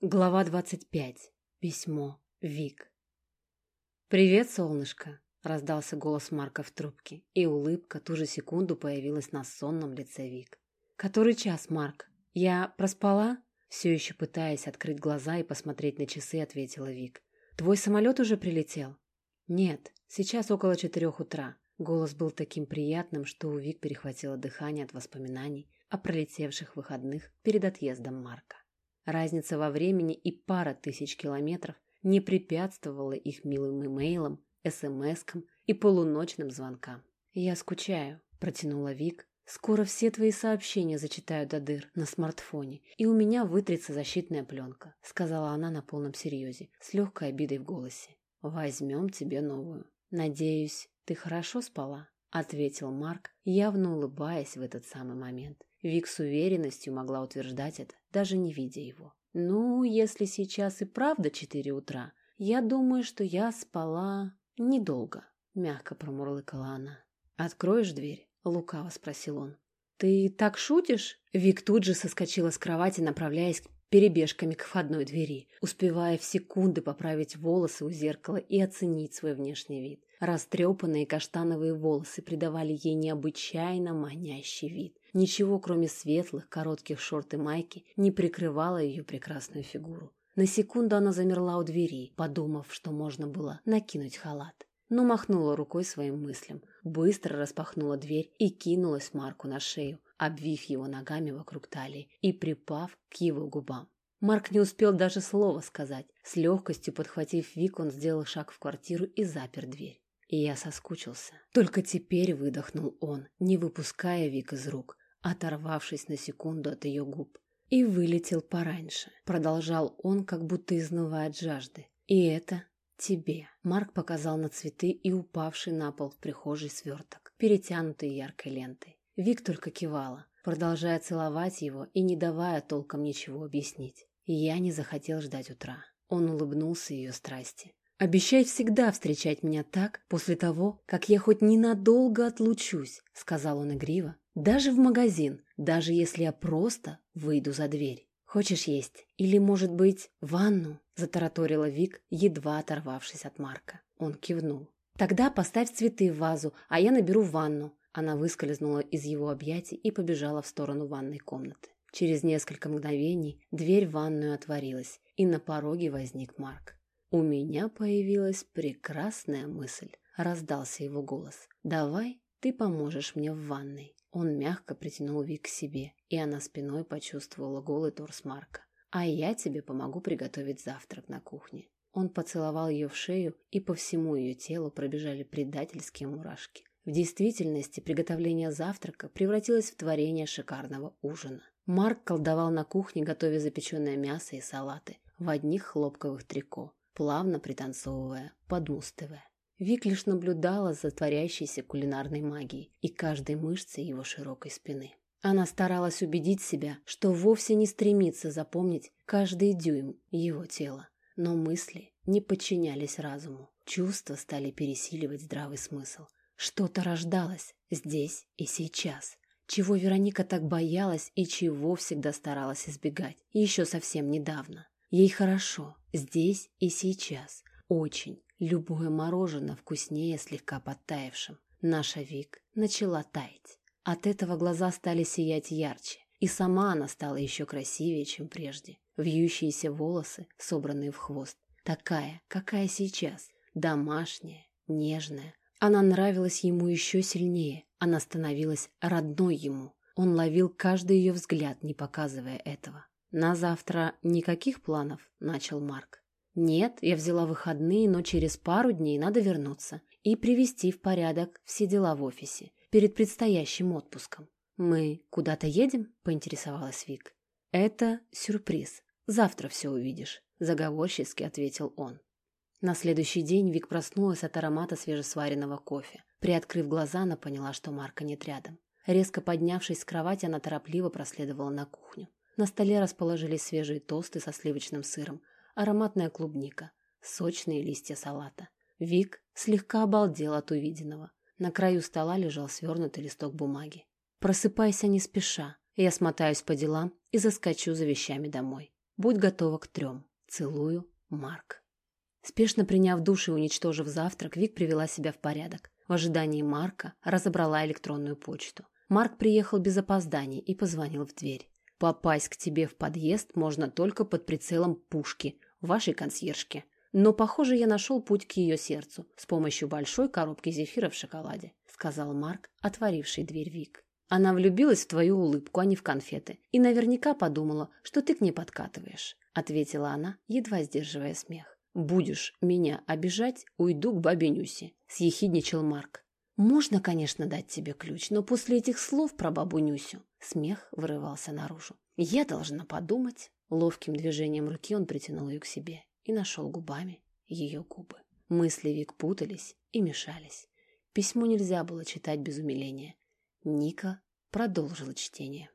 Глава 25. Письмо. Вик. «Привет, солнышко!» — раздался голос Марка в трубке, и улыбка ту же секунду появилась на сонном лице Вик. «Который час, Марк? Я проспала?» Все еще пытаясь открыть глаза и посмотреть на часы, ответила Вик. «Твой самолет уже прилетел?» «Нет, сейчас около четырех утра». Голос был таким приятным, что у Вик перехватило дыхание от воспоминаний о пролетевших выходных перед отъездом Марка. Разница во времени и пара тысяч километров не препятствовала их милым имейлам, смскам и полуночным звонкам. «Я скучаю», — протянула Вик. «Скоро все твои сообщения зачитаю до дыр на смартфоне, и у меня вытрется защитная пленка», — сказала она на полном серьезе, с легкой обидой в голосе. «Возьмем тебе новую. Надеюсь, ты хорошо спала?» — ответил Марк, явно улыбаясь в этот самый момент. Вик с уверенностью могла утверждать это, даже не видя его. «Ну, если сейчас и правда четыре утра, я думаю, что я спала недолго», — мягко промурлыкала она. «Откроешь дверь?» — лукаво спросил он. «Ты так шутишь?» Вик тут же соскочила с кровати, направляясь перебежками к входной двери, успевая в секунды поправить волосы у зеркала и оценить свой внешний вид. Растрепанные каштановые волосы придавали ей необычайно манящий вид. Ничего, кроме светлых, коротких шорт и майки, не прикрывало ее прекрасную фигуру. На секунду она замерла у двери, подумав, что можно было накинуть халат. Но махнула рукой своим мыслям, быстро распахнула дверь и кинулась Марку на шею, обвив его ногами вокруг талии и припав к его губам. Марк не успел даже слова сказать. С легкостью подхватив Вик, он сделал шаг в квартиру и запер дверь. И я соскучился. Только теперь выдохнул он, не выпуская Вик из рук, оторвавшись на секунду от ее губ. И вылетел пораньше. Продолжал он, как будто изнывая от жажды. И это тебе. Марк показал на цветы и упавший на пол в прихожей сверток, перетянутый яркой лентой. Вик только кивала, продолжая целовать его и не давая толком ничего объяснить. Я не захотел ждать утра. Он улыбнулся ее страсти. «Обещай всегда встречать меня так, после того, как я хоть ненадолго отлучусь», — сказал он игриво, даже в магазин, даже если я просто выйду за дверь. Хочешь есть? Или, может быть, ванну? Затараторила Вик, едва оторвавшись от Марка. Он кивнул. Тогда поставь цветы в вазу, а я наберу ванну. Она выскользнула из его объятий и побежала в сторону ванной комнаты. Через несколько мгновений дверь в ванную отворилась, и на пороге возник Марк. «У меня появилась прекрасная мысль», — раздался его голос. «Давай ты поможешь мне в ванной». Он мягко притянул Вик к себе, и она спиной почувствовала голый торс Марка. «А я тебе помогу приготовить завтрак на кухне». Он поцеловал ее в шею, и по всему ее телу пробежали предательские мурашки. В действительности приготовление завтрака превратилось в творение шикарного ужина. Марк колдовал на кухне, готовя запеченное мясо и салаты в одних хлопковых трико, плавно пританцовывая под муз Вик лишь наблюдала за творящейся кулинарной магией и каждой мышцей его широкой спины. Она старалась убедить себя, что вовсе не стремится запомнить каждый дюйм его тела. Но мысли не подчинялись разуму. Чувства стали пересиливать здравый смысл. Что-то рождалось здесь и сейчас. Чего Вероника так боялась и чего всегда старалась избегать. Еще совсем недавно. Ей хорошо здесь и сейчас. Очень. Любое мороженое вкуснее слегка подтаявшим. Наша Вик начала таять. От этого глаза стали сиять ярче, и сама она стала еще красивее, чем прежде. Вьющиеся волосы, собранные в хвост, такая, какая сейчас, домашняя, нежная. Она нравилась ему еще сильнее, она становилась родной ему. Он ловил каждый ее взгляд, не показывая этого. «На завтра никаких планов?» – начал Марк. Нет, я взяла выходные, но через пару дней надо вернуться и привести в порядок все дела в офисе перед предстоящим отпуском. Мы куда-то едем? поинтересовалась Вик. Это сюрприз. Завтра все увидишь, заговорчески ответил он. На следующий день Вик проснулась от аромата свежесваренного кофе. Приоткрыв глаза, она поняла, что Марка нет рядом. Резко поднявшись с кровати, она торопливо проследовала на кухню. На столе расположились свежие тосты со сливочным сыром, ароматная клубника, сочные листья салата. Вик слегка обалдел от увиденного. На краю стола лежал свернутый листок бумаги. «Просыпайся не спеша. Я смотаюсь по делам и заскочу за вещами домой». Будь готова к трем. Целую, Марк. Спешно приняв душ и уничтожив завтрак, Вик привела себя в порядок. В ожидании Марка разобрала электронную почту. Марк приехал без опозданий и позвонил в дверь. «Попасть к тебе в подъезд можно только под прицелом пушки, вашей консьержке. Но, похоже, я нашел путь к ее сердцу с помощью большой коробки зефира в шоколаде», сказал Марк, отворивший дверь Вик. Она влюбилась в твою улыбку, а не в конфеты, и наверняка подумала, что ты к ней подкатываешь, ответила она, едва сдерживая смех. «Будешь меня обижать, уйду к бабе Нюсе», – съехидничал Марк. «Можно, конечно, дать тебе ключ, но после этих слов про бабу Нюсю...» Смех вырывался наружу. «Я должна подумать». Ловким движением руки он притянул ее к себе и нашел губами ее губы. Мысли Вик путались и мешались. Письмо нельзя было читать без умиления. Ника продолжила чтение.